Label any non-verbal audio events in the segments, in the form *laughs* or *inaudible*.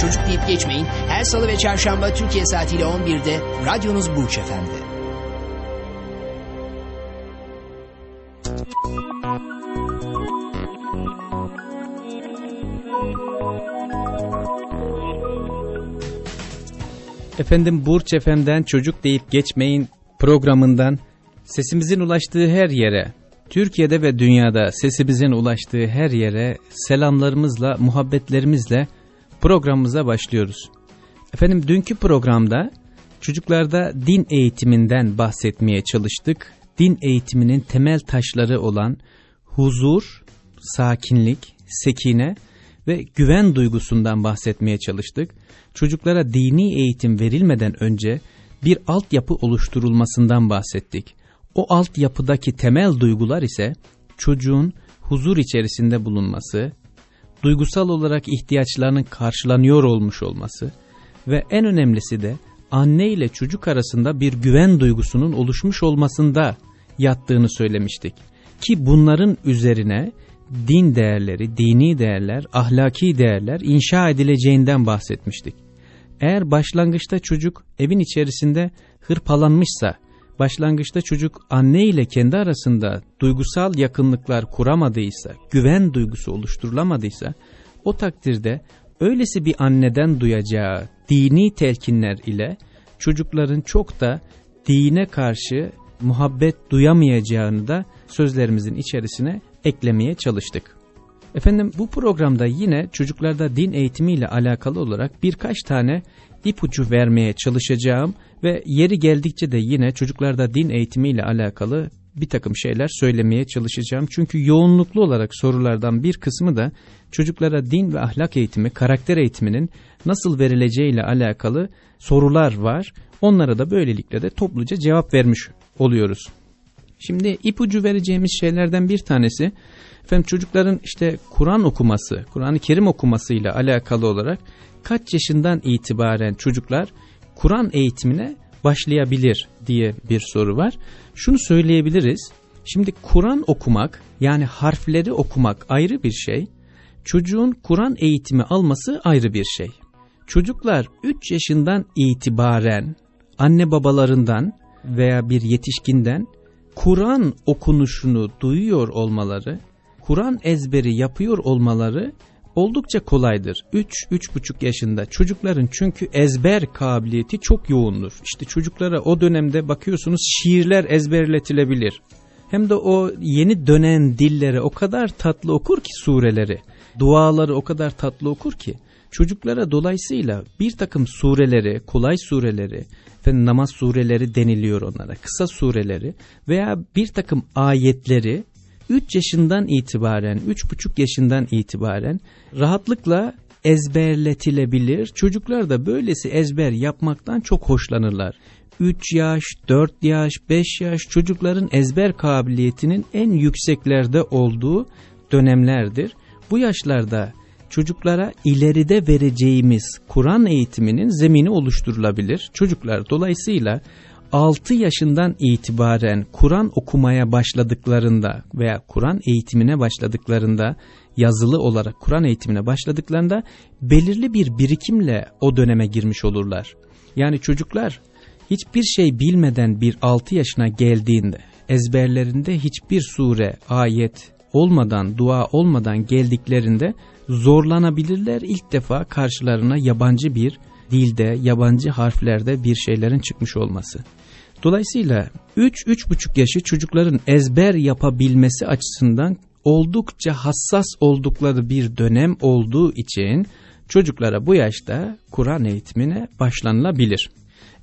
Çocuk deyip geçmeyin. Her salı ve çarşamba Türkiye saatiyle 11'de radyonuz Burç Efendi. Efendim Burç Efem'den Çocuk Deyip Geçmeyin programından sesimizin ulaştığı her yere, Türkiye'de ve dünyada sesimizin ulaştığı her yere selamlarımızla, muhabbetlerimizle programımıza başlıyoruz. Efendim dünkü programda çocuklarda din eğitiminden bahsetmeye çalıştık. Din eğitiminin temel taşları olan huzur, sakinlik, sekine ve güven duygusundan bahsetmeye çalıştık. Çocuklara dini eğitim verilmeden önce bir altyapı oluşturulmasından bahsettik. O altyapıdaki temel duygular ise çocuğun huzur içerisinde bulunması, duygusal olarak ihtiyaçlarının karşılanıyor olmuş olması ve en önemlisi de anne ile çocuk arasında bir güven duygusunun oluşmuş olmasında yattığını söylemiştik. Ki bunların üzerine din değerleri, dini değerler, ahlaki değerler inşa edileceğinden bahsetmiştik. Eğer başlangıçta çocuk evin içerisinde hırpalanmışsa, başlangıçta çocuk anne ile kendi arasında duygusal yakınlıklar kuramadıysa, güven duygusu oluşturulamadıysa, o takdirde öylesi bir anneden duyacağı dini telkinler ile çocukların çok da dine karşı muhabbet duyamayacağını da sözlerimizin içerisine eklemeye çalıştık. Efendim bu programda yine çocuklarda din eğitimiyle alakalı olarak birkaç tane ipucu vermeye çalışacağım ve yeri geldikçe de yine çocuklarda din eğitimiyle alakalı bir takım şeyler söylemeye çalışacağım. Çünkü yoğunluklu olarak sorulardan bir kısmı da çocuklara din ve ahlak eğitimi, karakter eğitiminin nasıl verileceğiyle alakalı sorular var. Onlara da böylelikle de topluca cevap vermiş oluyoruz. Şimdi ipucu vereceğimiz şeylerden bir tanesi efendim çocukların işte Kur'an okuması, Kur'an-ı Kerim okumasıyla alakalı olarak kaç yaşından itibaren çocuklar Kur'an eğitimine başlayabilir diye bir soru var. Şunu söyleyebiliriz. Şimdi Kur'an okumak yani harfleri okumak ayrı bir şey. Çocuğun Kur'an eğitimi alması ayrı bir şey. Çocuklar 3 yaşından itibaren anne babalarından veya bir yetişkinden Kur'an okunuşunu duyuyor olmaları, Kur'an ezberi yapıyor olmaları oldukça kolaydır. 3-3,5 yaşında çocukların çünkü ezber kabiliyeti çok yoğundur. İşte çocuklara o dönemde bakıyorsunuz şiirler ezberletilebilir. Hem de o yeni dönen dillere o kadar tatlı okur ki sureleri, duaları o kadar tatlı okur ki çocuklara dolayısıyla bir takım sureleri, kolay sureleri, ve namaz sureleri deniliyor onlara, kısa sureleri veya bir takım ayetleri 3 yaşından itibaren, 3,5 yaşından itibaren rahatlıkla ezberletilebilir. Çocuklar da böylesi ezber yapmaktan çok hoşlanırlar. 3 yaş, 4 yaş, 5 yaş çocukların ezber kabiliyetinin en yükseklerde olduğu dönemlerdir. Bu yaşlarda çocuklara ileride vereceğimiz Kur'an eğitiminin zemini oluşturulabilir. Çocuklar dolayısıyla 6 yaşından itibaren Kur'an okumaya başladıklarında veya Kur'an eğitimine başladıklarında yazılı olarak Kur'an eğitimine başladıklarında belirli bir birikimle o döneme girmiş olurlar. Yani çocuklar hiçbir şey bilmeden bir 6 yaşına geldiğinde ezberlerinde hiçbir sure, ayet olmadan, dua olmadan geldiklerinde zorlanabilirler. İlk defa karşılarına yabancı bir dilde, yabancı harflerde bir şeylerin çıkmış olması. Dolayısıyla 3-3,5 yaşı çocukların ezber yapabilmesi açısından oldukça hassas oldukları bir dönem olduğu için çocuklara bu yaşta Kur'an eğitimine başlanılabilir.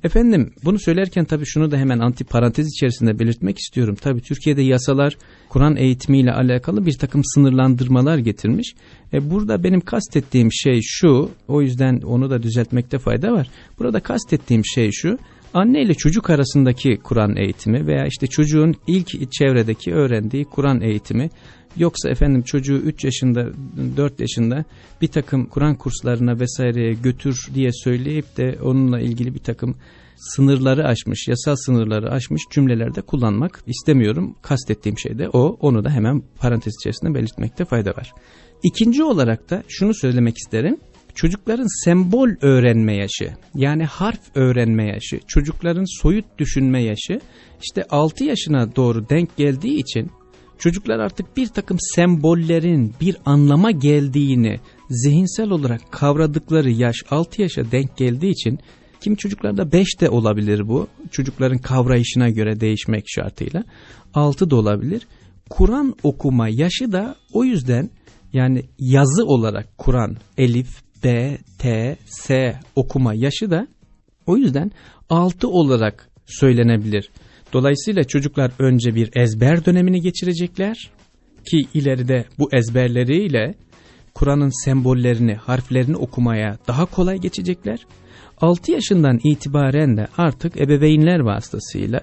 Efendim bunu söylerken tabii şunu da hemen anti parantez içerisinde belirtmek istiyorum. Tabii Türkiye'de yasalar Kur'an eğitimiyle alakalı bir takım sınırlandırmalar getirmiş. E burada benim kastettiğim şey şu, o yüzden onu da düzeltmekte fayda var. Burada kastettiğim şey şu, anne ile çocuk arasındaki Kur'an eğitimi veya işte çocuğun ilk çevredeki öğrendiği Kur'an eğitimi Yoksa efendim çocuğu 3 yaşında 4 yaşında bir takım Kur'an kurslarına vesaireye götür diye söyleyip de onunla ilgili bir takım sınırları aşmış, yasal sınırları aşmış cümlelerde kullanmak istemiyorum. Kastettiğim şey de o. Onu da hemen parantez içerisinde belirtmekte fayda var. İkinci olarak da şunu söylemek isterim. Çocukların sembol öğrenme yaşı yani harf öğrenme yaşı, çocukların soyut düşünme yaşı işte 6 yaşına doğru denk geldiği için Çocuklar artık bir takım sembollerin bir anlama geldiğini zihinsel olarak kavradıkları yaş 6 yaşa denk geldiği için kim çocuklarda 5 de olabilir bu. Çocukların kavrayışına göre değişmek şartıyla 6 da olabilir. Kur'an okuma yaşı da o yüzden yani yazı olarak Kur'an elif, B, T, S okuma yaşı da o yüzden 6 olarak söylenebilir. Dolayısıyla çocuklar önce bir ezber dönemini geçirecekler ki ileride bu ezberleriyle Kur'an'ın sembollerini, harflerini okumaya daha kolay geçecekler. 6 yaşından itibaren de artık ebeveynler vasıtasıyla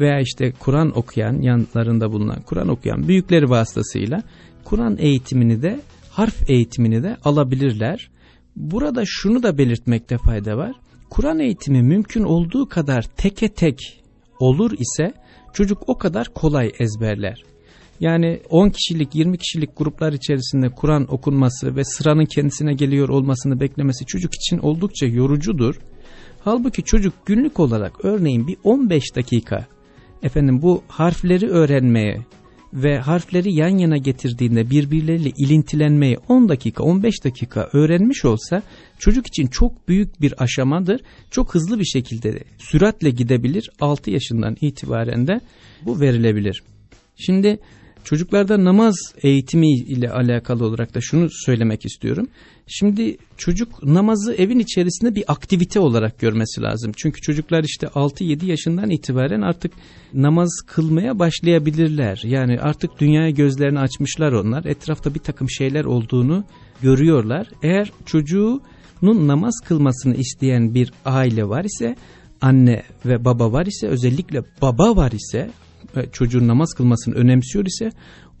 veya işte Kur'an okuyan, yanlarında bulunan Kur'an okuyan büyükleri vasıtasıyla Kur'an eğitimini de, harf eğitimini de alabilirler. Burada şunu da belirtmekte fayda var. Kur'an eğitimi mümkün olduğu kadar teke tek olur ise çocuk o kadar kolay ezberler. Yani 10 kişilik 20 kişilik gruplar içerisinde Kur'an okunması ve sıranın kendisine geliyor olmasını beklemesi çocuk için oldukça yorucudur. Halbuki çocuk günlük olarak örneğin bir 15 dakika efendim bu harfleri öğrenmeye ve harfleri yan yana getirdiğinde birbirleriyle ilintilenmeyi 10 dakika 15 dakika öğrenmiş olsa çocuk için çok büyük bir aşamadır. Çok hızlı bir şekilde süratle gidebilir 6 yaşından itibaren de bu verilebilir. Şimdi Çocuklarda namaz eğitimi ile alakalı olarak da şunu söylemek istiyorum. Şimdi çocuk namazı evin içerisinde bir aktivite olarak görmesi lazım. Çünkü çocuklar işte 6-7 yaşından itibaren artık namaz kılmaya başlayabilirler. Yani artık dünyaya gözlerini açmışlar onlar. Etrafta bir takım şeyler olduğunu görüyorlar. Eğer çocuğunun namaz kılmasını isteyen bir aile var ise anne ve baba var ise özellikle baba var ise çocuğun namaz kılmasını önemsiyor ise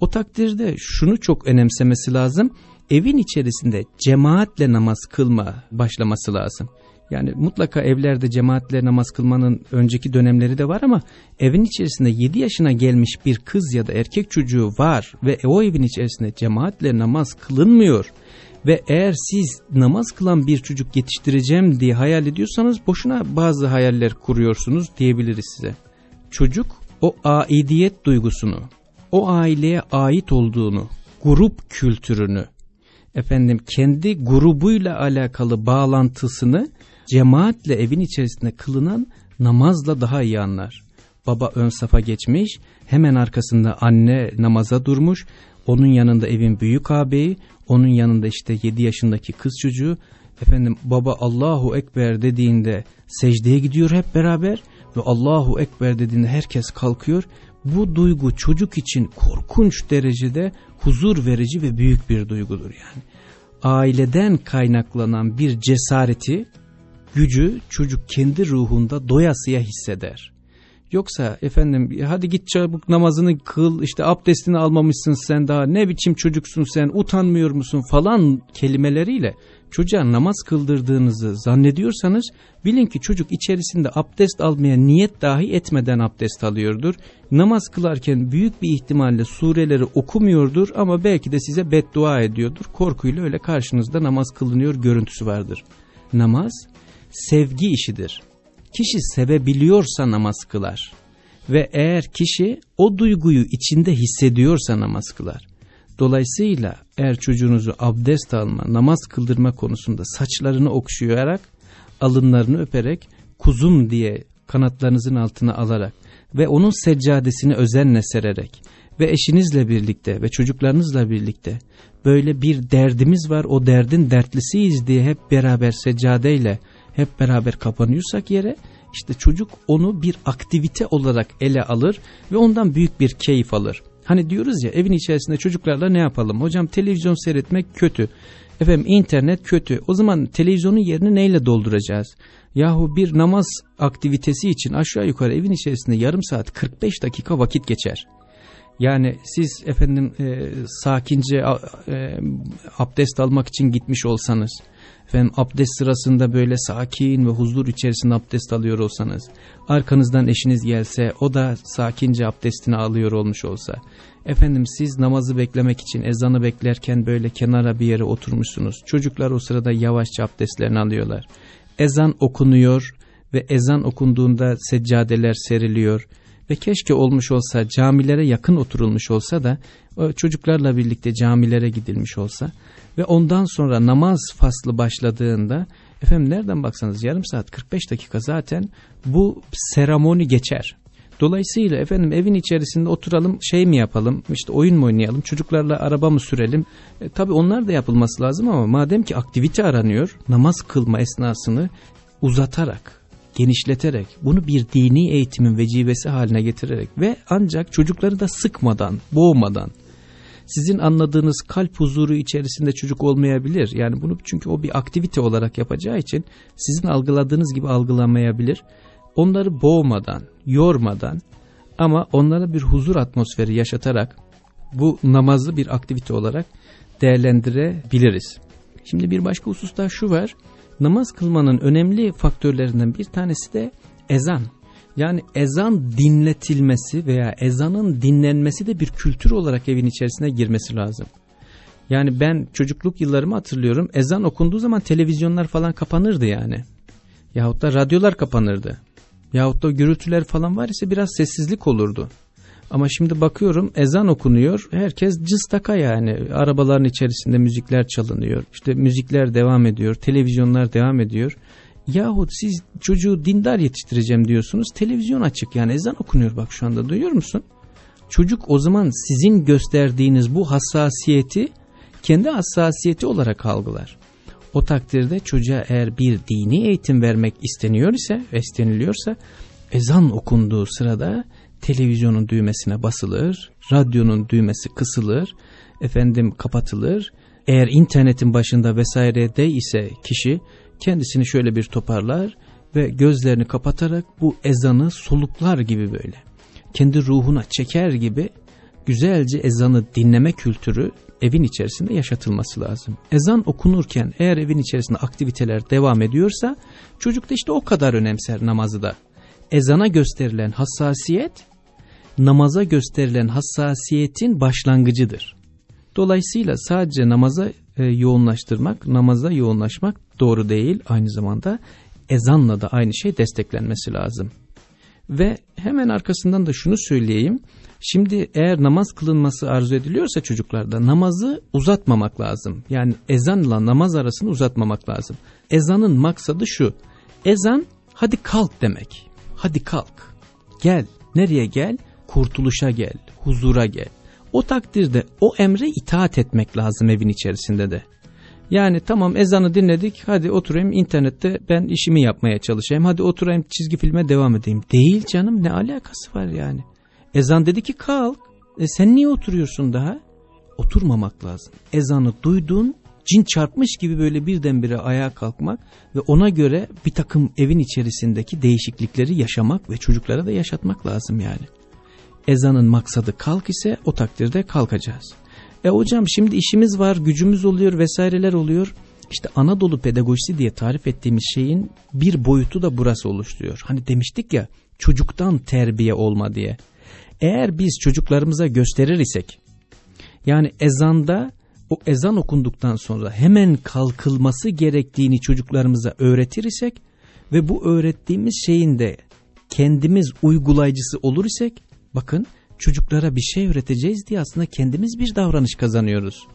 o takdirde şunu çok önemsemesi lazım. Evin içerisinde cemaatle namaz kılma başlaması lazım. Yani mutlaka evlerde cemaatle namaz kılmanın önceki dönemleri de var ama evin içerisinde 7 yaşına gelmiş bir kız ya da erkek çocuğu var ve o evin içerisinde cemaatle namaz kılınmıyor ve eğer siz namaz kılan bir çocuk yetiştireceğim diye hayal ediyorsanız boşuna bazı hayaller kuruyorsunuz diyebiliriz size. Çocuk o aidiyet duygusunu, o aileye ait olduğunu, grup kültürünü, efendim kendi grubuyla alakalı bağlantısını cemaatle evin içerisinde kılınan namazla daha iyi anlar. Baba ön safa geçmiş, hemen arkasında anne namaza durmuş, onun yanında evin büyük ağabeyi, onun yanında işte 7 yaşındaki kız çocuğu, efendim baba Allahu Ekber dediğinde secdeye gidiyor hep beraber ve Allahu Ekber dediğinde herkes kalkıyor. Bu duygu çocuk için korkunç derecede huzur verici ve büyük bir duygudur yani. Aileden kaynaklanan bir cesareti, gücü çocuk kendi ruhunda doyasıya hisseder. Yoksa efendim hadi git çabuk namazını kıl işte abdestini almamışsın sen daha ne biçim çocuksun sen utanmıyor musun falan kelimeleriyle çocuğa namaz kıldırdığınızı zannediyorsanız bilin ki çocuk içerisinde abdest almaya niyet dahi etmeden abdest alıyordur. Namaz kılarken büyük bir ihtimalle sureleri okumuyordur ama belki de size beddua ediyordur. Korkuyla öyle karşınızda namaz kılınıyor görüntüsü vardır. Namaz sevgi işidir. Kişi sevebiliyorsa namaz kılar ve eğer kişi o duyguyu içinde hissediyorsa namaz kılar. Dolayısıyla eğer çocuğunuzu abdest alma, namaz kıldırma konusunda saçlarını okşayarak, alınlarını öperek, kuzum diye kanatlarınızın altına alarak ve onun seccadesini özenle sererek ve eşinizle birlikte ve çocuklarınızla birlikte böyle bir derdimiz var o derdin dertlisiyiz diye hep beraber seccadeyle hep beraber kapanıyorsak yere işte çocuk onu bir aktivite olarak ele alır ve ondan büyük bir keyif alır. Hani diyoruz ya evin içerisinde çocuklarla ne yapalım? Hocam televizyon seyretmek kötü. Efendim internet kötü. O zaman televizyonun yerini neyle dolduracağız? Yahu bir namaz aktivitesi için aşağı yukarı evin içerisinde yarım saat 45 dakika vakit geçer. Yani siz efendim e, sakince e, abdest almak için gitmiş olsanız, efendim abdest sırasında böyle sakin ve huzur içerisinde abdest alıyor olsanız, arkanızdan eşiniz gelse o da sakince abdestini alıyor olmuş olsa, efendim siz namazı beklemek için ezanı beklerken böyle kenara bir yere oturmuşsunuz, çocuklar o sırada yavaşça abdestlerini alıyorlar. Ezan okunuyor ve ezan okunduğunda seccadeler seriliyor ve keşke olmuş olsa camilere yakın oturulmuş olsa da çocuklarla birlikte camilere gidilmiş olsa ve ondan sonra namaz faslı başladığında efendim nereden baksanız yarım saat 45 dakika zaten bu seremoni geçer. Dolayısıyla efendim evin içerisinde oturalım şey mi yapalım işte oyun mu oynayalım çocuklarla araba mı sürelim e, tabi onlar da yapılması lazım ama madem ki aktivite aranıyor namaz kılma esnasını uzatarak genişleterek bunu bir dini eğitimin vecibesi haline getirerek ve ancak çocukları da sıkmadan boğmadan sizin anladığınız kalp huzuru içerisinde çocuk olmayabilir. Yani bunu çünkü o bir aktivite olarak yapacağı için sizin algıladığınız gibi algılamayabilir. Onları boğmadan, yormadan ama onlara bir huzur atmosferi yaşatarak bu namazı bir aktivite olarak değerlendirebiliriz. Şimdi bir başka husus da şu var. Namaz kılmanın önemli faktörlerinden bir tanesi de ezan. Yani ezan dinletilmesi veya ezanın dinlenmesi de bir kültür olarak evin içerisine girmesi lazım. Yani ben çocukluk yıllarımı hatırlıyorum. Ezan okunduğu zaman televizyonlar falan kapanırdı yani. Yahut da radyolar kapanırdı. Yahut da gürültüler falan var ise biraz sessizlik olurdu. Ama şimdi bakıyorum ezan okunuyor. Herkes cıstaka yani. Arabaların içerisinde müzikler çalınıyor. İşte müzikler devam ediyor. Televizyonlar devam ediyor. Yahut siz çocuğu dindar yetiştireceğim diyorsunuz. Televizyon açık yani ezan okunuyor bak şu anda duyuyor musun? Çocuk o zaman sizin gösterdiğiniz bu hassasiyeti kendi hassasiyeti olarak algılar. O takdirde çocuğa eğer bir dini eğitim vermek isteniyor ise, isteniliyorsa ezan okunduğu sırada televizyonun düğmesine basılır, radyonun düğmesi kısılır, efendim kapatılır. Eğer internetin başında vesaire de ise kişi kendisini şöyle bir toparlar ve gözlerini kapatarak bu ezanı soluklar gibi böyle kendi ruhuna çeker gibi güzelce ezanı dinleme kültürü evin içerisinde yaşatılması lazım. Ezan okunurken eğer evin içerisinde aktiviteler devam ediyorsa çocuk da işte o kadar önemser namazı da. Ezana gösterilen hassasiyet namaza gösterilen hassasiyetin başlangıcıdır. Dolayısıyla sadece namaza e, yoğunlaştırmak, namaza yoğunlaşmak doğru değil. Aynı zamanda ezanla da aynı şey desteklenmesi lazım. Ve hemen arkasından da şunu söyleyeyim. Şimdi eğer namaz kılınması arzu ediliyorsa çocuklarda namazı uzatmamak lazım. Yani ezanla namaz arasını uzatmamak lazım. Ezanın maksadı şu. Ezan hadi kalk demek. Hadi kalk. Gel. Nereye gel? Kurtuluşa gel. Huzura gel. O takdirde o emre itaat etmek lazım evin içerisinde de. Yani tamam ezanı dinledik hadi oturayım internette ben işimi yapmaya çalışayım. Hadi oturayım çizgi filme devam edeyim. Değil canım ne alakası var yani. Ezan dedi ki kalk. E sen niye oturuyorsun daha? Oturmamak lazım. Ezanı duydun cin çarpmış gibi böyle birdenbire ayağa kalkmak ve ona göre bir takım evin içerisindeki değişiklikleri yaşamak ve çocuklara da yaşatmak lazım yani. Ezanın maksadı kalk ise o takdirde kalkacağız. E hocam şimdi işimiz var, gücümüz oluyor vesaireler oluyor. İşte Anadolu pedagojisi diye tarif ettiğimiz şeyin bir boyutu da burası oluşturuyor. Hani demiştik ya çocuktan terbiye olma diye. Eğer biz çocuklarımıza gösterir isek yani ezanda o ezan okunduktan sonra hemen kalkılması gerektiğini çocuklarımıza öğretir isek ve bu öğrettiğimiz şeyin de kendimiz uygulayıcısı olur isek bakın çocuklara bir şey öğreteceğiz diye aslında kendimiz bir davranış kazanıyoruz.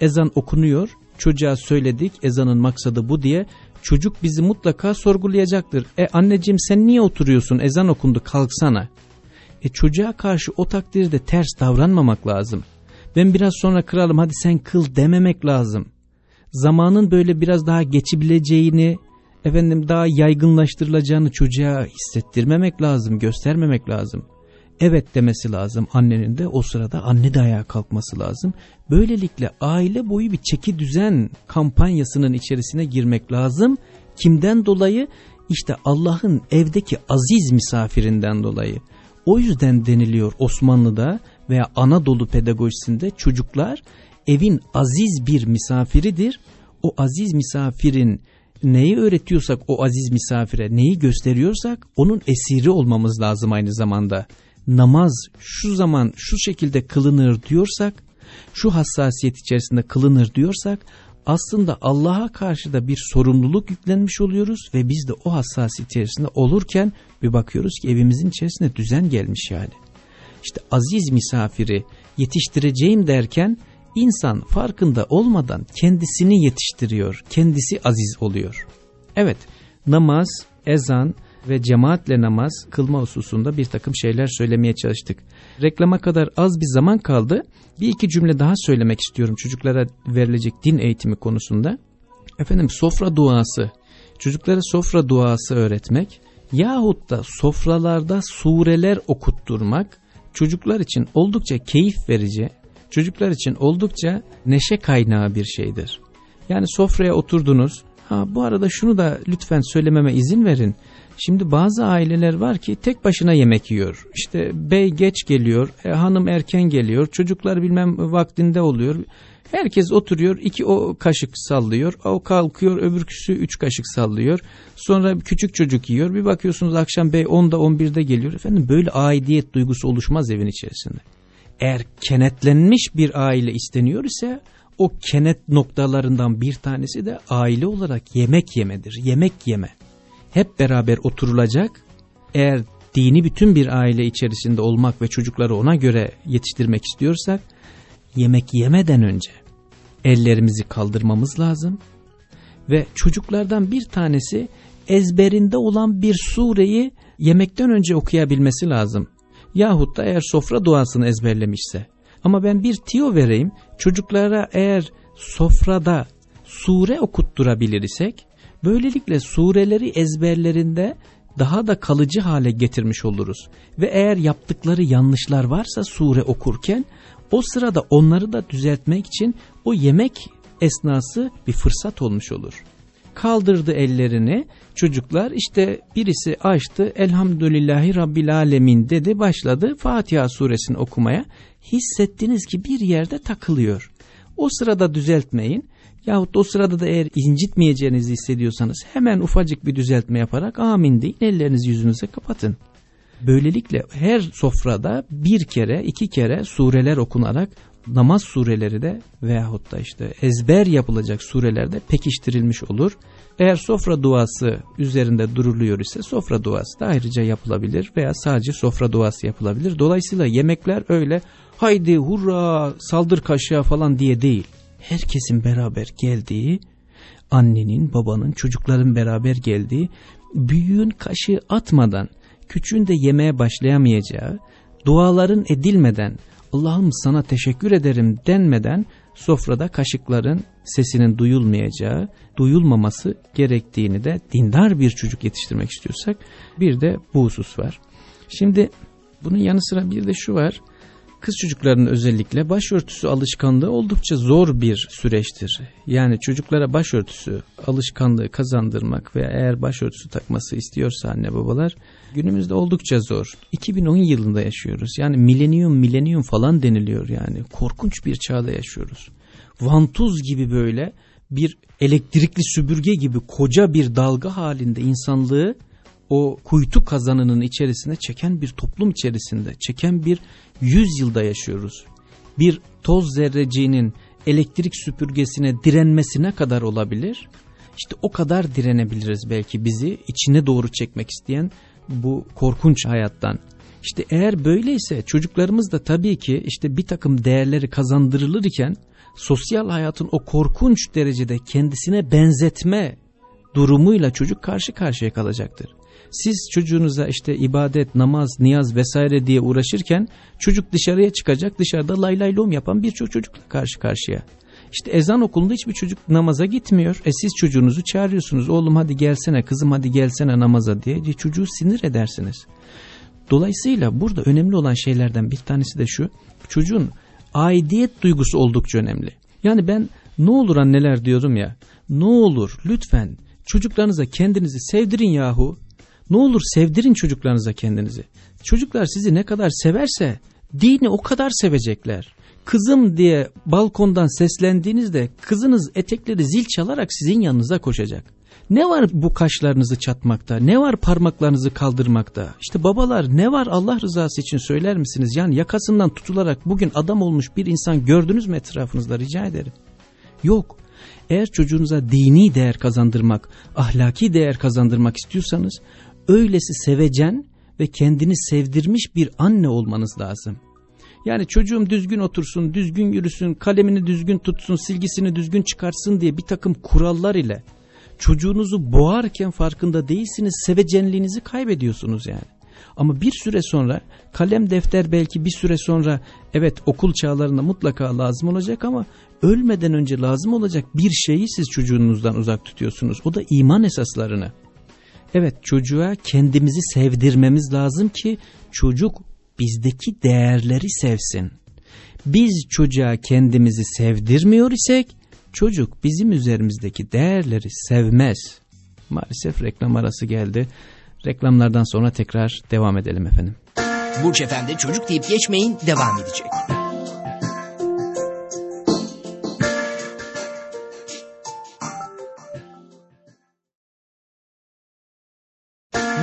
Ezan okunuyor, çocuğa söyledik ezanın maksadı bu diye çocuk bizi mutlaka sorgulayacaktır. E anneciğim sen niye oturuyorsun ezan okundu kalksana. E çocuğa karşı o takdirde ters davranmamak lazım. Ben biraz sonra kralım hadi sen kıl dememek lazım. Zamanın böyle biraz daha geçebileceğini efendim daha yaygınlaştırılacağını çocuğa hissettirmemek lazım, göstermemek lazım. Evet demesi lazım annenin de o sırada anne de ayağa kalkması lazım. Böylelikle aile boyu bir çeki düzen kampanyasının içerisine girmek lazım. Kimden dolayı? İşte Allah'ın evdeki aziz misafirinden dolayı. O yüzden deniliyor Osmanlı'da veya Anadolu pedagojisinde çocuklar evin aziz bir misafiridir. O aziz misafirin neyi öğretiyorsak o aziz misafire neyi gösteriyorsak onun esiri olmamız lazım aynı zamanda. Namaz şu zaman şu şekilde kılınır diyorsak şu hassasiyet içerisinde kılınır diyorsak aslında Allah'a karşı da bir sorumluluk yüklenmiş oluyoruz ve biz de o hassasiyet içerisinde olurken bir bakıyoruz ki evimizin içerisinde düzen gelmiş yani. İşte aziz misafiri yetiştireceğim derken insan farkında olmadan kendisini yetiştiriyor, kendisi aziz oluyor. Evet namaz, ezan ve cemaatle namaz kılma hususunda bir takım şeyler söylemeye çalıştık. Reklama kadar az bir zaman kaldı. Bir iki cümle daha söylemek istiyorum çocuklara verilecek din eğitimi konusunda. Efendim sofra duası, çocuklara sofra duası öğretmek yahut da sofralarda sureler okutturmak çocuklar için oldukça keyif verici, çocuklar için oldukça neşe kaynağı bir şeydir. Yani sofraya oturdunuz, ha bu arada şunu da lütfen söylememe izin verin. Şimdi bazı aileler var ki tek başına yemek yiyor. İşte bey geç geliyor, e, hanım erken geliyor, çocuklar bilmem vaktinde oluyor. Herkes oturuyor, iki o kaşık sallıyor, o kalkıyor, öbürküsü üç kaşık sallıyor. Sonra küçük çocuk yiyor, bir bakıyorsunuz akşam bey 10'da 11'de geliyor. Efendim böyle aidiyet duygusu oluşmaz evin içerisinde. Eğer kenetlenmiş bir aile isteniyor ise o kenet noktalarından bir tanesi de aile olarak yemek yemedir, yemek yeme hep beraber oturulacak. Eğer dini bütün bir aile içerisinde olmak ve çocukları ona göre yetiştirmek istiyorsak yemek yemeden önce ellerimizi kaldırmamız lazım ve çocuklardan bir tanesi ezberinde olan bir sureyi yemekten önce okuyabilmesi lazım. Yahut da eğer sofra duasını ezberlemişse. Ama ben bir tiyo vereyim. Çocuklara eğer sofrada sure okutturabilir isek Böylelikle sureleri ezberlerinde daha da kalıcı hale getirmiş oluruz. Ve eğer yaptıkları yanlışlar varsa sure okurken o sırada onları da düzeltmek için o yemek esnası bir fırsat olmuş olur. Kaldırdı ellerini çocuklar işte birisi açtı elhamdülillahi rabbil alemin dedi başladı Fatiha suresini okumaya hissettiniz ki bir yerde takılıyor. O sırada düzeltmeyin Yahut o sırada da eğer incitmeyeceğinizi hissediyorsanız hemen ufacık bir düzeltme yaparak amin deyin ellerinizi yüzünüze kapatın. Böylelikle her sofrada bir kere iki kere sureler okunarak namaz sureleri de veyahut da işte ezber yapılacak surelerde pekiştirilmiş olur. Eğer sofra duası üzerinde duruluyor ise sofra duası da ayrıca yapılabilir veya sadece sofra duası yapılabilir. Dolayısıyla yemekler öyle haydi hurra saldır kaşığa falan diye değil herkesin beraber geldiği, annenin, babanın, çocukların beraber geldiği, büyüğün kaşığı atmadan, küçüğün de yemeye başlayamayacağı, duaların edilmeden, Allah'ım sana teşekkür ederim denmeden sofrada kaşıkların sesinin duyulmayacağı, duyulmaması gerektiğini de dindar bir çocuk yetiştirmek istiyorsak bir de bu husus var. Şimdi bunun yanı sıra bir de şu var kız çocuklarının özellikle başörtüsü alışkanlığı oldukça zor bir süreçtir. Yani çocuklara başörtüsü alışkanlığı kazandırmak veya eğer başörtüsü takması istiyorsa anne babalar günümüzde oldukça zor. 2010 yılında yaşıyoruz. Yani milenyum milenyum falan deniliyor yani. Korkunç bir çağda yaşıyoruz. Vantuz gibi böyle bir elektrikli süpürge gibi koca bir dalga halinde insanlığı o kuytu kazanının içerisine çeken bir toplum içerisinde, çeken bir yüzyılda yaşıyoruz. Bir toz zerreciğinin elektrik süpürgesine direnmesi ne kadar olabilir? İşte o kadar direnebiliriz belki bizi içine doğru çekmek isteyen bu korkunç hayattan. İşte eğer böyleyse çocuklarımız da tabii ki işte bir takım değerleri kazandırılırken sosyal hayatın o korkunç derecede kendisine benzetme durumuyla çocuk karşı karşıya kalacaktır. Siz çocuğunuza işte ibadet, namaz, niyaz vesaire diye uğraşırken çocuk dışarıya çıkacak dışarıda lay lay lom yapan birçok çocukla karşı karşıya. İşte ezan okulunda hiçbir çocuk namaza gitmiyor. E siz çocuğunuzu çağırıyorsunuz. Oğlum hadi gelsene, kızım hadi gelsene namaza diye. E çocuğu sinir edersiniz. Dolayısıyla burada önemli olan şeylerden bir tanesi de şu. Çocuğun aidiyet duygusu oldukça önemli. Yani ben ne olur anneler diyorum ya. Ne olur lütfen çocuklarınıza kendinizi sevdirin yahu. Ne olur sevdirin çocuklarınıza kendinizi. Çocuklar sizi ne kadar severse dini o kadar sevecekler. Kızım diye balkondan seslendiğinizde kızınız etekleri zil çalarak sizin yanınıza koşacak. Ne var bu kaşlarınızı çatmakta? Ne var parmaklarınızı kaldırmakta? İşte babalar ne var Allah rızası için söyler misiniz? Yani yakasından tutularak bugün adam olmuş bir insan gördünüz mü etrafınızda rica ederim. Yok. Eğer çocuğunuza dini değer kazandırmak, ahlaki değer kazandırmak istiyorsanız öylesi sevecen ve kendini sevdirmiş bir anne olmanız lazım. Yani çocuğum düzgün otursun, düzgün yürüsün, kalemini düzgün tutsun, silgisini düzgün çıkarsın diye bir takım kurallar ile çocuğunuzu boğarken farkında değilsiniz, sevecenliğinizi kaybediyorsunuz yani. Ama bir süre sonra kalem defter belki bir süre sonra evet okul çağlarında mutlaka lazım olacak ama ölmeden önce lazım olacak bir şeyi siz çocuğunuzdan uzak tutuyorsunuz. O da iman esaslarını. Evet çocuğa kendimizi sevdirmemiz lazım ki çocuk bizdeki değerleri sevsin. Biz çocuğa kendimizi sevdirmiyor isek çocuk bizim üzerimizdeki değerleri sevmez. Maalesef reklam arası geldi. Reklamlardan sonra tekrar devam edelim efendim. Burç Efendi çocuk deyip geçmeyin devam edecek.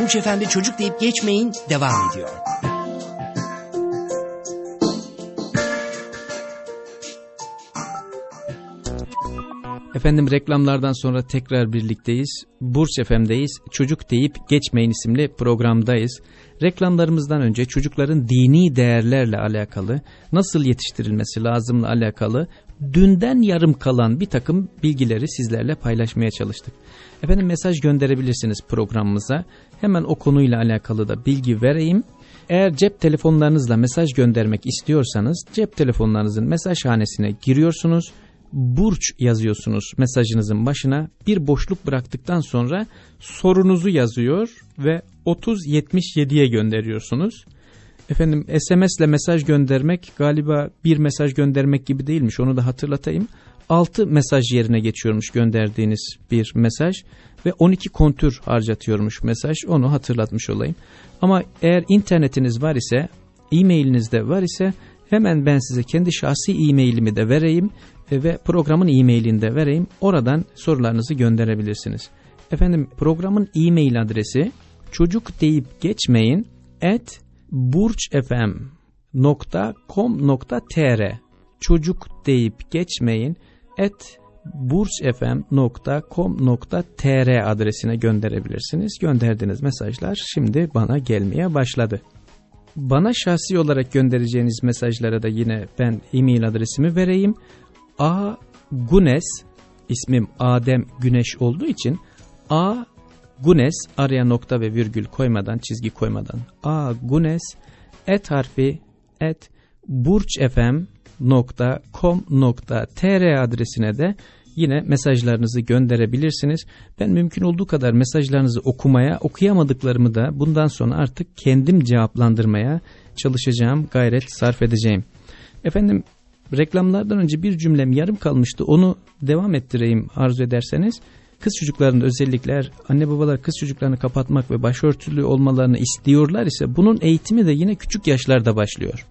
Burç Efendi çocuk deyip geçmeyin devam ediyor. Efendim reklamlardan sonra tekrar birlikteyiz. Burç FM'deyiz. Çocuk deyip geçmeyin isimli programdayız. Reklamlarımızdan önce çocukların dini değerlerle alakalı, nasıl yetiştirilmesi lazımla alakalı dünden yarım kalan bir takım bilgileri sizlerle paylaşmaya çalıştık. Efendim mesaj gönderebilirsiniz programımıza. Hemen o konuyla alakalı da bilgi vereyim. Eğer cep telefonlarınızla mesaj göndermek istiyorsanız cep telefonlarınızın mesaj hanesine giriyorsunuz burç yazıyorsunuz mesajınızın başına. Bir boşluk bıraktıktan sonra sorunuzu yazıyor ve 3077'ye gönderiyorsunuz. Efendim SMS ile mesaj göndermek galiba bir mesaj göndermek gibi değilmiş onu da hatırlatayım. 6 mesaj yerine geçiyormuş gönderdiğiniz bir mesaj ve 12 kontür harcatıyormuş mesaj onu hatırlatmış olayım. Ama eğer internetiniz var ise e-mailiniz de var ise hemen ben size kendi şahsi e-mailimi de vereyim ve programın e-mailini de vereyim. Oradan sorularınızı gönderebilirsiniz. Efendim programın e-mail adresi çocuk deyip geçmeyin at burçfm.com.tr çocuk deyip geçmeyin at burçfm.com.tr adresine gönderebilirsiniz. Gönderdiğiniz mesajlar şimdi bana gelmeye başladı. Bana şahsi olarak göndereceğiniz mesajlara da yine ben e-mail adresimi vereyim. A Gunes ismim Adem Güneş olduğu için A Gunes araya nokta ve virgül koymadan çizgi koymadan A Gunes et harfi et burçfm.com.tr adresine de yine mesajlarınızı gönderebilirsiniz. Ben mümkün olduğu kadar mesajlarınızı okumaya, okuyamadıklarımı da bundan sonra artık kendim cevaplandırmaya çalışacağım, gayret sarf edeceğim. Efendim reklamlardan önce bir cümlem yarım kalmıştı. Onu devam ettireyim arzu ederseniz. Kız çocuklarının özellikle anne babalar kız çocuklarını kapatmak ve başörtülü olmalarını istiyorlar ise bunun eğitimi de yine küçük yaşlarda başlıyor.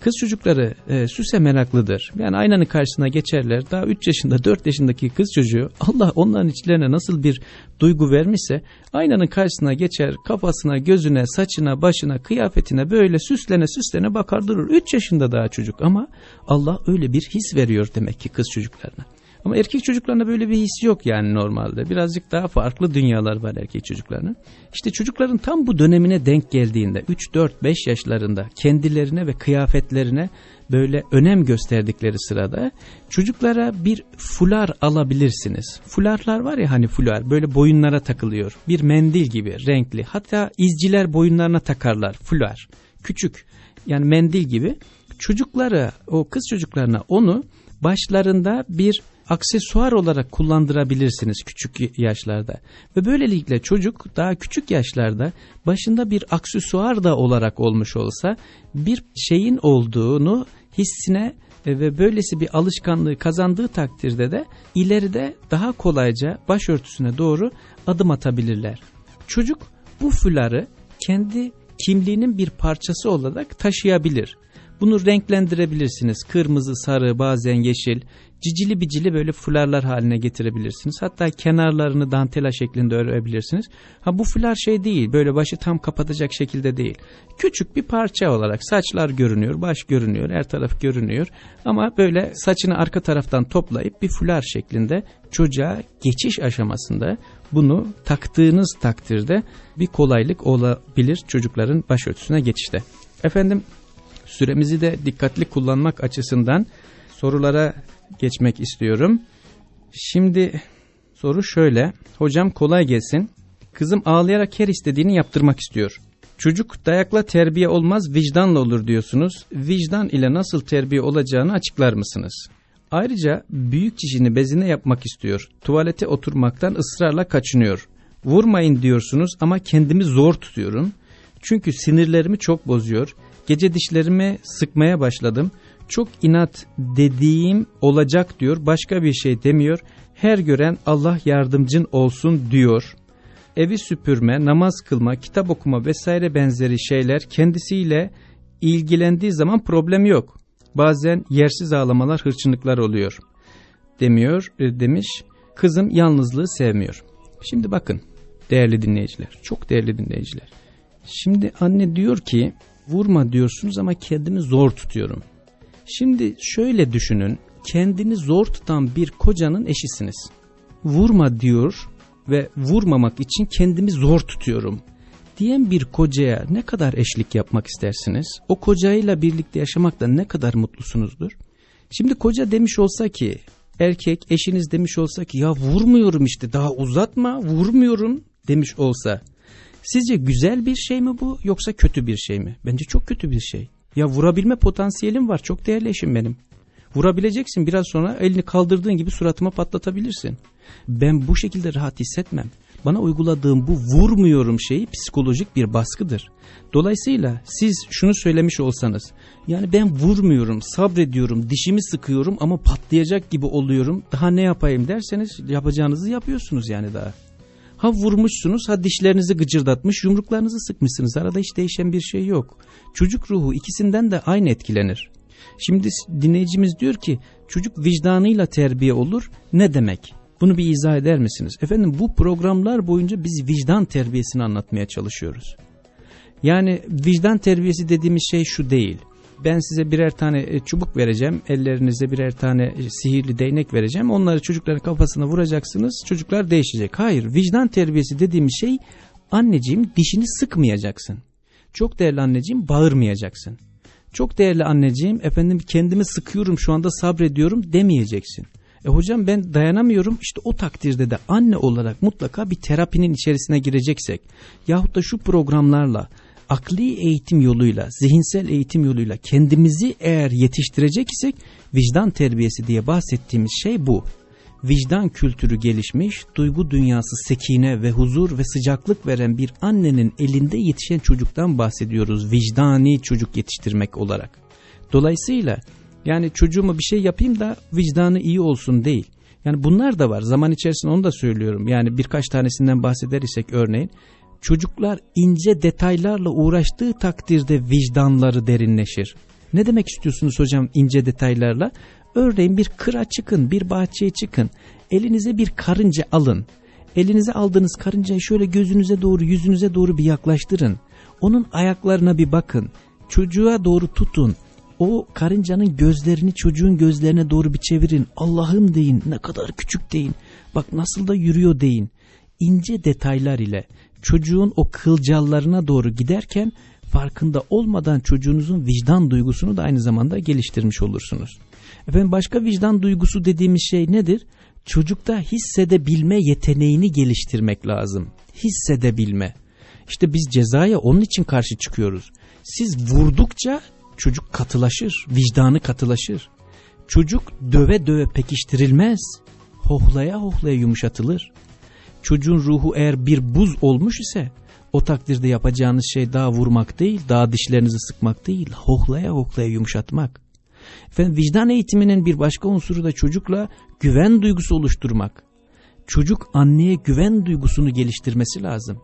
Kız çocukları e, süse meraklıdır. Yani aynanın karşısına geçerler. Daha 3 yaşında 4 yaşındaki kız çocuğu *laughs* Allah onların içlerine nasıl bir duygu vermişse aynanın karşısına geçer kafasına, gözüne, saçına, başına, kıyafetine böyle süslene süslene bakar durur. 3 yaşında daha çocuk ama Allah öyle bir his veriyor demek ki kız çocuklarına. Ama erkek çocuklarında böyle bir his yok yani normalde. Birazcık daha farklı dünyalar var erkek çocuklarının. İşte çocukların tam bu dönemine denk geldiğinde 3, 4, 5 yaşlarında kendilerine ve kıyafetlerine böyle önem gösterdikleri sırada çocuklara bir fular alabilirsiniz. Fularlar var ya hani fular böyle boyunlara takılıyor. Bir mendil gibi renkli. Hatta izciler boyunlarına takarlar fular. Küçük yani mendil gibi. Çocuklara o kız çocuklarına onu başlarında bir aksesuar olarak kullandırabilirsiniz küçük yaşlarda. Ve böylelikle çocuk daha küçük yaşlarda başında bir aksesuar da olarak olmuş olsa bir şeyin olduğunu hissine ve böylesi bir alışkanlığı kazandığı takdirde de ileride daha kolayca başörtüsüne doğru adım atabilirler. Çocuk bu fuları kendi kimliğinin bir parçası olarak taşıyabilir. Bunu renklendirebilirsiniz. Kırmızı, sarı, bazen yeşil, cicili bicili böyle fularlar haline getirebilirsiniz. Hatta kenarlarını dantela şeklinde örebilirsiniz. Ha bu fular şey değil, böyle başı tam kapatacak şekilde değil. Küçük bir parça olarak saçlar görünüyor, baş görünüyor, her taraf görünüyor. Ama böyle saçını arka taraftan toplayıp bir fular şeklinde çocuğa geçiş aşamasında bunu taktığınız takdirde bir kolaylık olabilir çocukların başörtüsüne geçişte. Efendim süremizi de dikkatli kullanmak açısından sorulara geçmek istiyorum. Şimdi soru şöyle. Hocam kolay gelsin. Kızım ağlayarak her istediğini yaptırmak istiyor. Çocuk dayakla terbiye olmaz vicdanla olur diyorsunuz. Vicdan ile nasıl terbiye olacağını açıklar mısınız? Ayrıca büyük çişini bezine yapmak istiyor. Tuvalete oturmaktan ısrarla kaçınıyor. Vurmayın diyorsunuz ama kendimi zor tutuyorum. Çünkü sinirlerimi çok bozuyor. Gece dişlerimi sıkmaya başladım. Çok inat dediğim olacak diyor. Başka bir şey demiyor. Her gören Allah yardımcın olsun diyor. Evi süpürme, namaz kılma, kitap okuma vesaire benzeri şeyler kendisiyle ilgilendiği zaman problem yok. Bazen yersiz ağlamalar, hırçınlıklar oluyor. Demiyor, e, demiş. Kızım yalnızlığı sevmiyor. Şimdi bakın değerli dinleyiciler, çok değerli dinleyiciler. Şimdi anne diyor ki vurma diyorsunuz ama kendimi zor tutuyorum. Şimdi şöyle düşünün kendini zor tutan bir kocanın eşisiniz. Vurma diyor ve vurmamak için kendimi zor tutuyorum diyen bir kocaya ne kadar eşlik yapmak istersiniz? O kocayla birlikte yaşamakta ne kadar mutlusunuzdur? Şimdi koca demiş olsa ki erkek eşiniz demiş olsa ki ya vurmuyorum işte daha uzatma vurmuyorum demiş olsa sizce güzel bir şey mi bu yoksa kötü bir şey mi? Bence çok kötü bir şey. Ya vurabilme potansiyelim var çok değerli eşim benim. Vurabileceksin biraz sonra elini kaldırdığın gibi suratıma patlatabilirsin. Ben bu şekilde rahat hissetmem. Bana uyguladığım bu vurmuyorum şeyi psikolojik bir baskıdır. Dolayısıyla siz şunu söylemiş olsanız yani ben vurmuyorum sabrediyorum dişimi sıkıyorum ama patlayacak gibi oluyorum daha ne yapayım derseniz yapacağınızı yapıyorsunuz yani daha. Ha vurmuşsunuz ha dişlerinizi gıcırdatmış yumruklarınızı sıkmışsınız arada hiç değişen bir şey yok. Çocuk ruhu ikisinden de aynı etkilenir. Şimdi dinleyicimiz diyor ki çocuk vicdanıyla terbiye olur ne demek? Bunu bir izah eder misiniz? Efendim bu programlar boyunca biz vicdan terbiyesini anlatmaya çalışıyoruz. Yani vicdan terbiyesi dediğimiz şey şu değil. Ben size birer tane e, çubuk vereceğim, ellerinize birer tane e, sihirli değnek vereceğim. Onları çocukların kafasına vuracaksınız, çocuklar değişecek. Hayır, vicdan terbiyesi dediğimiz şey anneciğim dişini sıkmayacaksın. Çok değerli anneciğim bağırmayacaksın. Çok değerli anneciğim efendim kendimi sıkıyorum şu anda sabrediyorum demeyeceksin. E hocam ben dayanamıyorum işte o takdirde de anne olarak mutlaka bir terapinin içerisine gireceksek yahut da şu programlarla akli eğitim yoluyla, zihinsel eğitim yoluyla kendimizi eğer yetiştirecek isek vicdan terbiyesi diye bahsettiğimiz şey bu. Vicdan kültürü gelişmiş, duygu dünyası sekine ve huzur ve sıcaklık veren bir annenin elinde yetişen çocuktan bahsediyoruz vicdani çocuk yetiştirmek olarak. Dolayısıyla yani çocuğuma bir şey yapayım da vicdanı iyi olsun değil. Yani bunlar da var. Zaman içerisinde onu da söylüyorum. Yani birkaç tanesinden bahseder isek örneğin. Çocuklar ince detaylarla uğraştığı takdirde vicdanları derinleşir. Ne demek istiyorsunuz hocam ince detaylarla? Örneğin bir kıra çıkın, bir bahçeye çıkın. Elinize bir karınca alın. Elinize aldığınız karıncayı şöyle gözünüze doğru, yüzünüze doğru bir yaklaştırın. Onun ayaklarına bir bakın. Çocuğa doğru tutun o karıncanın gözlerini çocuğun gözlerine doğru bir çevirin. Allah'ım deyin ne kadar küçük deyin. Bak nasıl da yürüyor deyin. İnce detaylar ile çocuğun o kılcallarına doğru giderken farkında olmadan çocuğunuzun vicdan duygusunu da aynı zamanda geliştirmiş olursunuz. Efendim başka vicdan duygusu dediğimiz şey nedir? Çocukta hissedebilme yeteneğini geliştirmek lazım. Hissedebilme. İşte biz cezaya onun için karşı çıkıyoruz. Siz vurdukça çocuk katılaşır, vicdanı katılaşır. Çocuk döve döve pekiştirilmez. Hohlaya hohlaya yumuşatılır. Çocuğun ruhu eğer bir buz olmuş ise o takdirde yapacağınız şey daha vurmak değil, daha dişlerinizi sıkmak değil, hohlaya hohlaya yumuşatmak. Efendim vicdan eğitiminin bir başka unsuru da çocukla güven duygusu oluşturmak. Çocuk anneye güven duygusunu geliştirmesi lazım.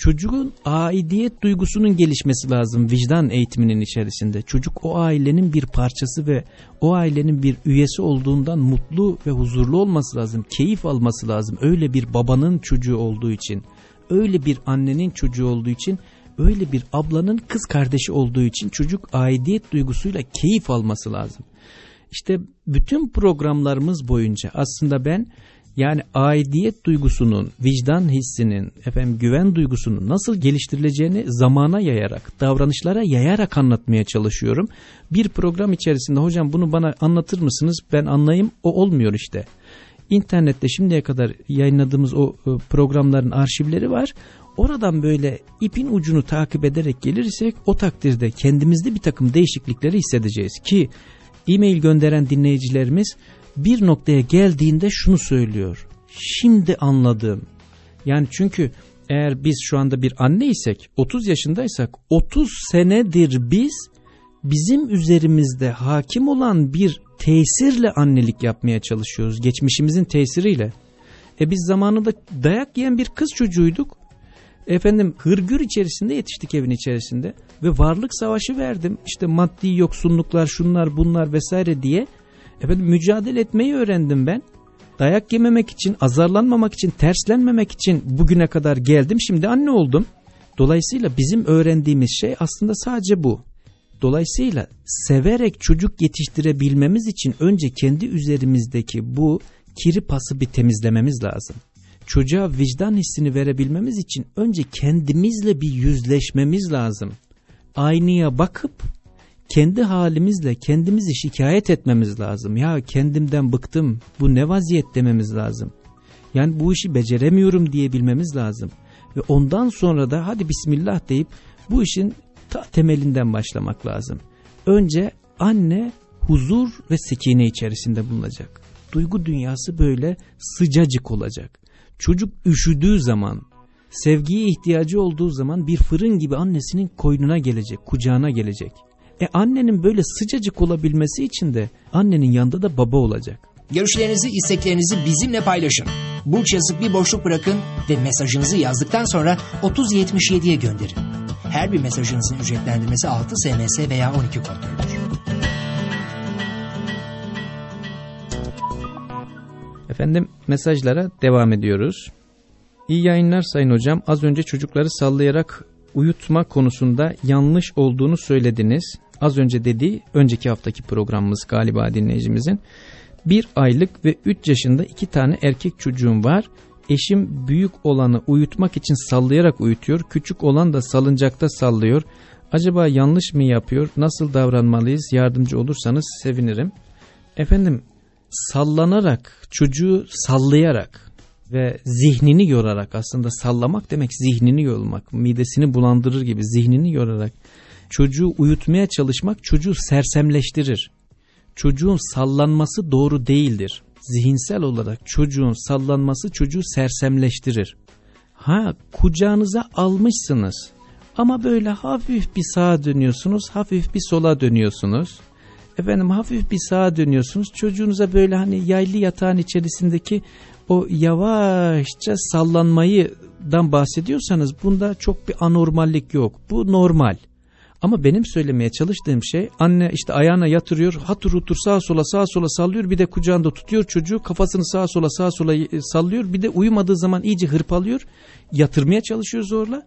Çocuğun aidiyet duygusunun gelişmesi lazım vicdan eğitiminin içerisinde. Çocuk o ailenin bir parçası ve o ailenin bir üyesi olduğundan mutlu ve huzurlu olması lazım. Keyif alması lazım. Öyle bir babanın çocuğu olduğu için, öyle bir annenin çocuğu olduğu için, öyle bir ablanın kız kardeşi olduğu için çocuk aidiyet duygusuyla keyif alması lazım. İşte bütün programlarımız boyunca aslında ben yani aidiyet duygusunun, vicdan hissinin, efendim güven duygusunun nasıl geliştirileceğini zamana yayarak, davranışlara yayarak anlatmaya çalışıyorum. Bir program içerisinde hocam bunu bana anlatır mısınız? Ben anlayayım. O olmuyor işte. İnternette şimdiye kadar yayınladığımız o e, programların arşivleri var. Oradan böyle ipin ucunu takip ederek gelirsek o takdirde kendimizde bir takım değişiklikleri hissedeceğiz ki e-mail gönderen dinleyicilerimiz bir noktaya geldiğinde şunu söylüyor. Şimdi anladım. Yani çünkü eğer biz şu anda bir anne isek 30 yaşındaysak 30 senedir biz bizim üzerimizde hakim olan bir tesirle annelik yapmaya çalışıyoruz. Geçmişimizin tesiriyle. E biz zamanında dayak yiyen bir kız çocuğuyduk. Efendim hırgür içerisinde yetiştik evin içerisinde ve varlık savaşı verdim. İşte maddi yoksunluklar şunlar bunlar vesaire diye Efendim mücadele etmeyi öğrendim ben. Dayak yememek için, azarlanmamak için, terslenmemek için bugüne kadar geldim. Şimdi anne oldum. Dolayısıyla bizim öğrendiğimiz şey aslında sadece bu. Dolayısıyla severek çocuk yetiştirebilmemiz için önce kendi üzerimizdeki bu kiri pası bir temizlememiz lazım. Çocuğa vicdan hissini verebilmemiz için önce kendimizle bir yüzleşmemiz lazım. Aynaya bakıp kendi halimizle kendimizi şikayet etmemiz lazım. Ya kendimden bıktım bu ne vaziyet dememiz lazım. Yani bu işi beceremiyorum diyebilmemiz lazım. Ve ondan sonra da hadi bismillah deyip bu işin ta temelinden başlamak lazım. Önce anne huzur ve sekine içerisinde bulunacak. Duygu dünyası böyle sıcacık olacak. Çocuk üşüdüğü zaman, sevgiye ihtiyacı olduğu zaman bir fırın gibi annesinin koynuna gelecek, kucağına gelecek. E annenin böyle sıcacık olabilmesi için de annenin yanında da baba olacak. Görüşlerinizi, isteklerinizi bizimle paylaşın. Burç yazıp bir boşluk bırakın ve mesajınızı yazdıktan sonra 3077'ye gönderin. Her bir mesajınızın ücretlendirmesi 6 SMS veya 12 kontrolüdür. Efendim mesajlara devam ediyoruz. İyi yayınlar Sayın Hocam. Az önce çocukları sallayarak uyutma konusunda yanlış olduğunu söylediniz az önce dediği önceki haftaki programımız galiba dinleyicimizin. Bir aylık ve üç yaşında iki tane erkek çocuğum var. Eşim büyük olanı uyutmak için sallayarak uyutuyor. Küçük olan da salıncakta sallıyor. Acaba yanlış mı yapıyor? Nasıl davranmalıyız? Yardımcı olursanız sevinirim. Efendim sallanarak, çocuğu sallayarak ve zihnini yorarak aslında sallamak demek zihnini yormak, midesini bulandırır gibi zihnini yorarak çocuğu uyutmaya çalışmak çocuğu sersemleştirir. Çocuğun sallanması doğru değildir. Zihinsel olarak çocuğun sallanması çocuğu sersemleştirir. Ha kucağınıza almışsınız ama böyle hafif bir sağa dönüyorsunuz, hafif bir sola dönüyorsunuz. Efendim hafif bir sağa dönüyorsunuz. Çocuğunuza böyle hani yaylı yatağın içerisindeki o yavaşça sallanmayıdan bahsediyorsanız bunda çok bir anormallik yok. Bu normal. Ama benim söylemeye çalıştığım şey anne işte ayağına yatırıyor hatır hutur sağa sola sağa sola sallıyor bir de kucağında tutuyor çocuğu kafasını sağa sola sağa sola sallıyor bir de uyumadığı zaman iyice hırpalıyor yatırmaya çalışıyor zorla.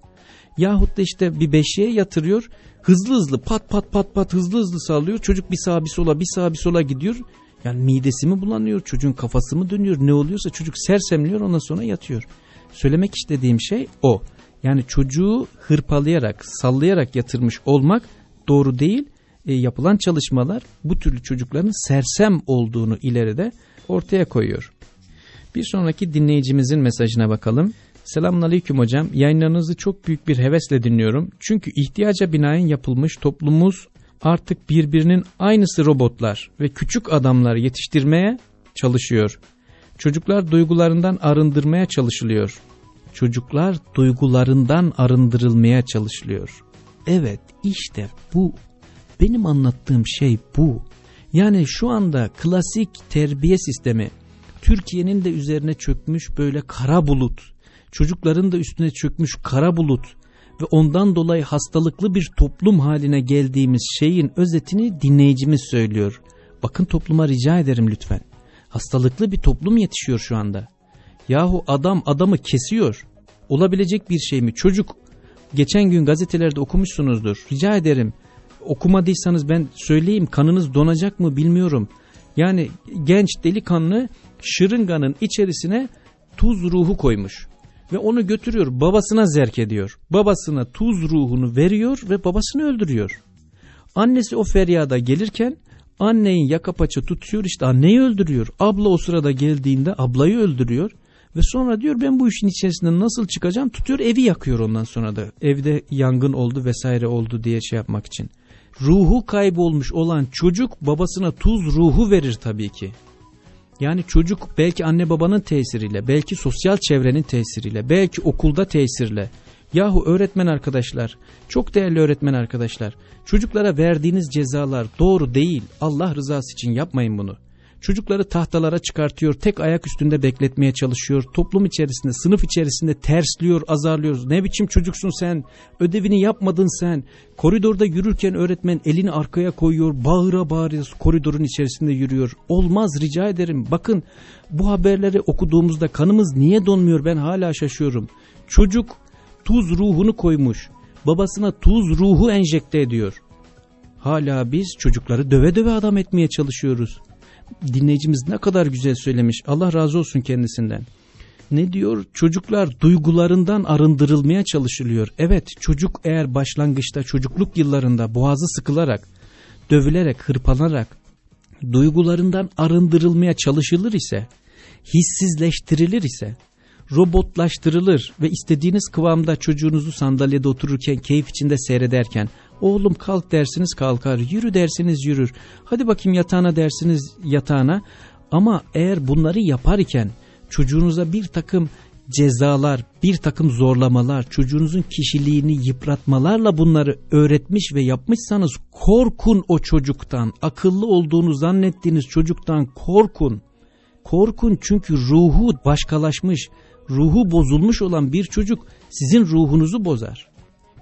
Yahut da işte bir beşiğe yatırıyor hızlı hızlı pat pat pat pat hızlı hızlı sallıyor çocuk bir sağa bir sola bir sağa bir sola gidiyor. Yani midesi mi bulanıyor çocuğun kafası mı dönüyor ne oluyorsa çocuk sersemliyor ondan sonra yatıyor. Söylemek istediğim şey o. Yani çocuğu hırpalayarak, sallayarak yatırmış olmak doğru değil. E, yapılan çalışmalar bu türlü çocukların sersem olduğunu ileride ortaya koyuyor. Bir sonraki dinleyicimizin mesajına bakalım. Selamünaleyküm hocam. Yayınlarınızı çok büyük bir hevesle dinliyorum. Çünkü ihtiyaca binaen yapılmış toplumumuz artık birbirinin aynısı robotlar ve küçük adamlar yetiştirmeye çalışıyor. Çocuklar duygularından arındırmaya çalışılıyor. Çocuklar duygularından arındırılmaya çalışılıyor. Evet işte bu benim anlattığım şey bu. Yani şu anda klasik terbiye sistemi Türkiye'nin de üzerine çökmüş böyle kara bulut. Çocukların da üstüne çökmüş kara bulut ve ondan dolayı hastalıklı bir toplum haline geldiğimiz şeyin özetini dinleyicimiz söylüyor. Bakın topluma rica ederim lütfen. Hastalıklı bir toplum yetişiyor şu anda. Yahu adam adamı kesiyor. Olabilecek bir şey mi? Çocuk geçen gün gazetelerde okumuşsunuzdur. Rica ederim okumadıysanız ben söyleyeyim kanınız donacak mı bilmiyorum. Yani genç delikanlı şırınganın içerisine tuz ruhu koymuş ve onu götürüyor babasına zerk ediyor. Babasına tuz ruhunu veriyor ve babasını öldürüyor. Annesi o feryada gelirken anneyi yaka paça tutuyor işte anneyi öldürüyor. Abla o sırada geldiğinde ablayı öldürüyor. Ve sonra diyor ben bu işin içerisinden nasıl çıkacağım tutuyor evi yakıyor ondan sonra da. Evde yangın oldu vesaire oldu diye şey yapmak için. Ruhu kaybolmuş olan çocuk babasına tuz ruhu verir tabii ki. Yani çocuk belki anne babanın tesiriyle, belki sosyal çevrenin tesiriyle, belki okulda tesirle. Yahu öğretmen arkadaşlar, çok değerli öğretmen arkadaşlar, çocuklara verdiğiniz cezalar doğru değil. Allah rızası için yapmayın bunu. Çocukları tahtalara çıkartıyor, tek ayak üstünde bekletmeye çalışıyor. Toplum içerisinde, sınıf içerisinde tersliyor, azarlıyor. Ne biçim çocuksun sen? Ödevini yapmadın sen. Koridorda yürürken öğretmen elini arkaya koyuyor, bağıra bağıra koridorun içerisinde yürüyor. Olmaz rica ederim. Bakın bu haberleri okuduğumuzda kanımız niye donmuyor ben hala şaşıyorum. Çocuk tuz ruhunu koymuş. Babasına tuz ruhu enjekte ediyor. Hala biz çocukları döve döve adam etmeye çalışıyoruz dinleyicimiz ne kadar güzel söylemiş. Allah razı olsun kendisinden. Ne diyor? Çocuklar duygularından arındırılmaya çalışılıyor. Evet çocuk eğer başlangıçta çocukluk yıllarında boğazı sıkılarak, dövülerek, hırpanarak duygularından arındırılmaya çalışılır ise, hissizleştirilir ise, robotlaştırılır ve istediğiniz kıvamda çocuğunuzu sandalyede otururken keyif içinde seyrederken Oğlum kalk dersiniz kalkar, yürü dersiniz yürür. Hadi bakayım yatağına dersiniz yatağına. Ama eğer bunları yapar iken çocuğunuza bir takım cezalar, bir takım zorlamalar, çocuğunuzun kişiliğini yıpratmalarla bunları öğretmiş ve yapmışsanız korkun o çocuktan. Akıllı olduğunu zannettiğiniz çocuktan korkun. Korkun çünkü ruhu başkalaşmış, ruhu bozulmuş olan bir çocuk sizin ruhunuzu bozar.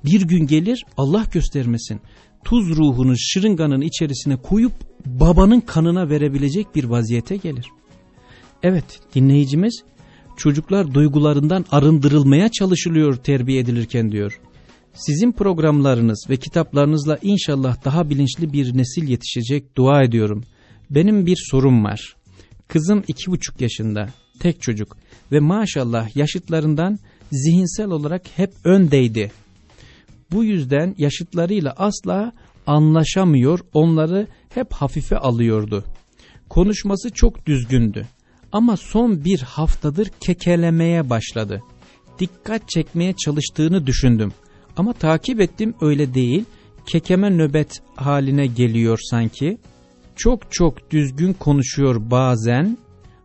Bir gün gelir Allah göstermesin tuz ruhunu şırınganın içerisine koyup babanın kanına verebilecek bir vaziyete gelir. Evet dinleyicimiz çocuklar duygularından arındırılmaya çalışılıyor terbiye edilirken diyor. Sizin programlarınız ve kitaplarınızla inşallah daha bilinçli bir nesil yetişecek dua ediyorum. Benim bir sorum var. Kızım iki buçuk yaşında, tek çocuk ve maşallah yaşıtlarından zihinsel olarak hep öndeydi. Bu yüzden yaşıtlarıyla asla anlaşamıyor, onları hep hafife alıyordu. Konuşması çok düzgündü ama son bir haftadır kekelemeye başladı. Dikkat çekmeye çalıştığını düşündüm ama takip ettim öyle değil, kekeme nöbet haline geliyor sanki. Çok çok düzgün konuşuyor bazen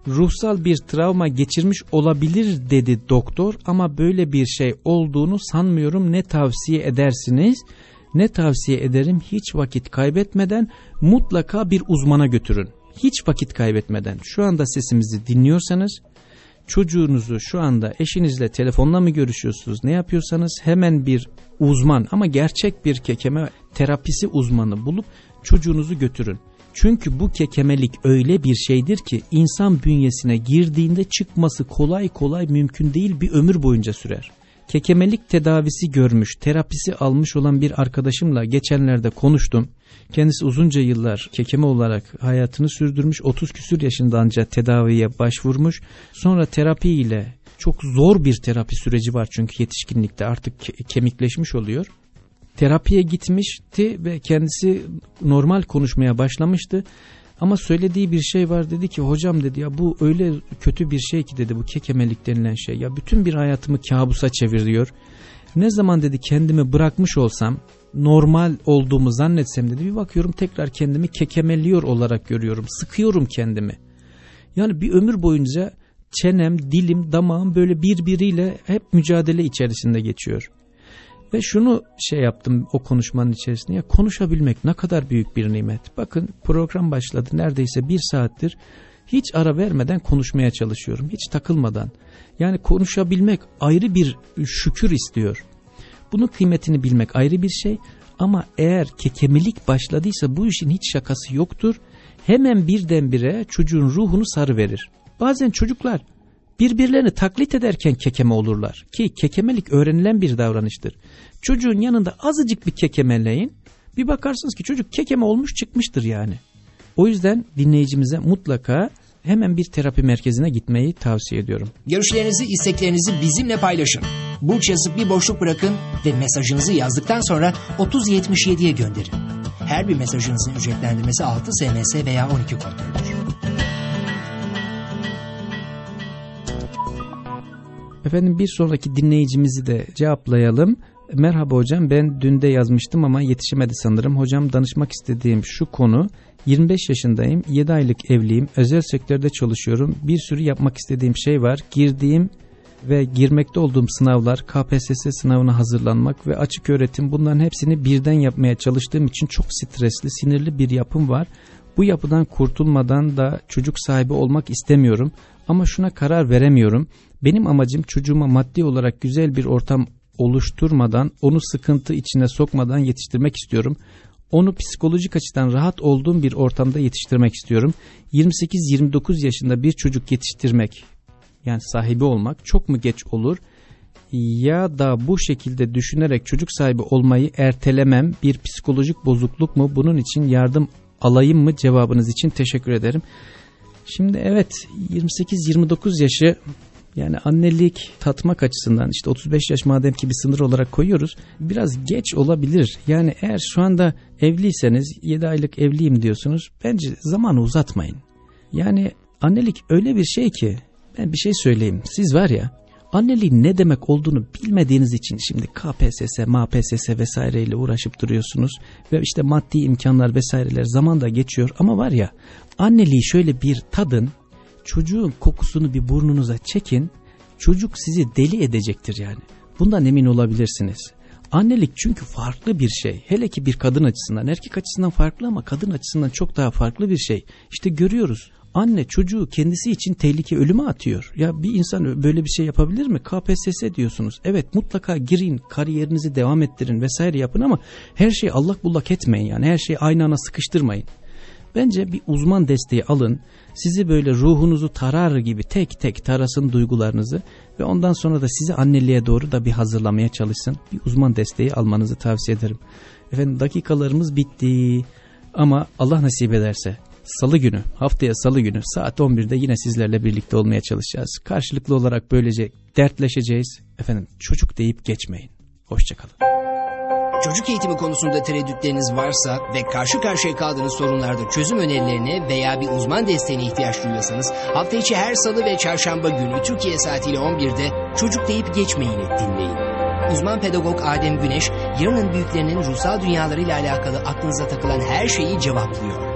ruhsal bir travma geçirmiş olabilir dedi doktor ama böyle bir şey olduğunu sanmıyorum ne tavsiye edersiniz? Ne tavsiye ederim hiç vakit kaybetmeden mutlaka bir uzmana götürün. Hiç vakit kaybetmeden şu anda sesimizi dinliyorsanız çocuğunuzu şu anda eşinizle telefonla mı görüşüyorsunuz ne yapıyorsanız hemen bir uzman ama gerçek bir kekeme terapisi uzmanı bulup çocuğunuzu götürün. Çünkü bu kekemelik öyle bir şeydir ki insan bünyesine girdiğinde çıkması kolay kolay mümkün değil bir ömür boyunca sürer. Kekemelik tedavisi görmüş, terapisi almış olan bir arkadaşımla geçenlerde konuştum. Kendisi uzunca yıllar kekeme olarak hayatını sürdürmüş, 30 küsür yaşında ancak tedaviye başvurmuş. Sonra terapi ile çok zor bir terapi süreci var çünkü yetişkinlikte artık kemikleşmiş oluyor terapiye gitmişti ve kendisi normal konuşmaya başlamıştı. Ama söylediği bir şey var dedi ki hocam dedi ya bu öyle kötü bir şey ki dedi bu kekemelik denilen şey. Ya bütün bir hayatımı kabusa çeviriyor. Ne zaman dedi kendimi bırakmış olsam normal olduğumu zannetsem de bir bakıyorum tekrar kendimi kekemeliyor olarak görüyorum. Sıkıyorum kendimi. Yani bir ömür boyunca çenem, dilim, damağım böyle birbiriyle hep mücadele içerisinde geçiyor. Ve şunu şey yaptım o konuşmanın içerisinde ya konuşabilmek ne kadar büyük bir nimet. Bakın program başladı neredeyse bir saattir hiç ara vermeden konuşmaya çalışıyorum. Hiç takılmadan. Yani konuşabilmek ayrı bir şükür istiyor. Bunun kıymetini bilmek ayrı bir şey ama eğer kekemelik başladıysa bu işin hiç şakası yoktur. Hemen birdenbire çocuğun ruhunu sarı verir. Bazen çocuklar birbirlerini taklit ederken kekeme olurlar. Ki kekemelik öğrenilen bir davranıştır. Çocuğun yanında azıcık bir kekemeleyin. Bir bakarsınız ki çocuk kekeme olmuş çıkmıştır yani. O yüzden dinleyicimize mutlaka hemen bir terapi merkezine gitmeyi tavsiye ediyorum. Görüşlerinizi, isteklerinizi bizimle paylaşın. Burç yazıp bir boşluk bırakın ve mesajınızı yazdıktan sonra 3077'ye gönderin. Her bir mesajınızın ücretlendirmesi 6 SMS veya 12 kontrolüdür. Efendim bir sonraki dinleyicimizi de cevaplayalım. Merhaba hocam ben dün de yazmıştım ama yetişemedi sanırım. Hocam danışmak istediğim şu konu 25 yaşındayım 7 aylık evliyim özel sektörde çalışıyorum bir sürü yapmak istediğim şey var girdiğim ve girmekte olduğum sınavlar KPSS sınavına hazırlanmak ve açık öğretim bunların hepsini birden yapmaya çalıştığım için çok stresli sinirli bir yapım var. Bu yapıdan kurtulmadan da çocuk sahibi olmak istemiyorum ama şuna karar veremiyorum. Benim amacım çocuğuma maddi olarak güzel bir ortam oluşturmadan, onu sıkıntı içine sokmadan yetiştirmek istiyorum. Onu psikolojik açıdan rahat olduğum bir ortamda yetiştirmek istiyorum. 28-29 yaşında bir çocuk yetiştirmek, yani sahibi olmak çok mu geç olur? Ya da bu şekilde düşünerek çocuk sahibi olmayı ertelemem bir psikolojik bozukluk mu? Bunun için yardım alayım mı? Cevabınız için teşekkür ederim. Şimdi evet 28-29 yaşı yani annelik tatmak açısından işte 35 yaş madem ki bir sınır olarak koyuyoruz biraz geç olabilir. Yani eğer şu anda evliyseniz 7 aylık evliyim diyorsunuz bence zamanı uzatmayın. Yani annelik öyle bir şey ki ben bir şey söyleyeyim siz var ya anneliğin ne demek olduğunu bilmediğiniz için şimdi KPSS, MAPSS vesaireyle uğraşıp duruyorsunuz ve işte maddi imkanlar vesaireler zaman da geçiyor ama var ya anneliği şöyle bir tadın çocuğun kokusunu bir burnunuza çekin çocuk sizi deli edecektir yani bundan emin olabilirsiniz. Annelik çünkü farklı bir şey. Hele ki bir kadın açısından, erkek açısından farklı ama kadın açısından çok daha farklı bir şey. İşte görüyoruz anne çocuğu kendisi için tehlike ölüme atıyor. Ya bir insan böyle bir şey yapabilir mi? KPSS diyorsunuz. Evet mutlaka girin, kariyerinizi devam ettirin vesaire yapın ama her şeyi allak bullak etmeyin yani. Her şeyi aynı ana sıkıştırmayın. Bence bir uzman desteği alın. Sizi böyle ruhunuzu tarar gibi tek tek tarasın duygularınızı ve ondan sonra da sizi anneliğe doğru da bir hazırlamaya çalışsın. Bir uzman desteği almanızı tavsiye ederim. Efendim dakikalarımız bitti ama Allah nasip ederse Salı günü, haftaya salı günü saat 11'de yine sizlerle birlikte olmaya çalışacağız. Karşılıklı olarak böylece dertleşeceğiz. Efendim çocuk deyip geçmeyin. Hoşçakalın. Çocuk eğitimi konusunda tereddütleriniz varsa ve karşı karşıya kaldığınız sorunlarda çözüm önerilerine veya bir uzman desteğine ihtiyaç duyuyorsanız hafta içi her salı ve çarşamba günü Türkiye saatiyle 11'de çocuk deyip geçmeyini dinleyin. Uzman pedagog Adem Güneş, yarının büyüklerinin ruhsal dünyalarıyla alakalı aklınıza takılan her şeyi cevaplıyor.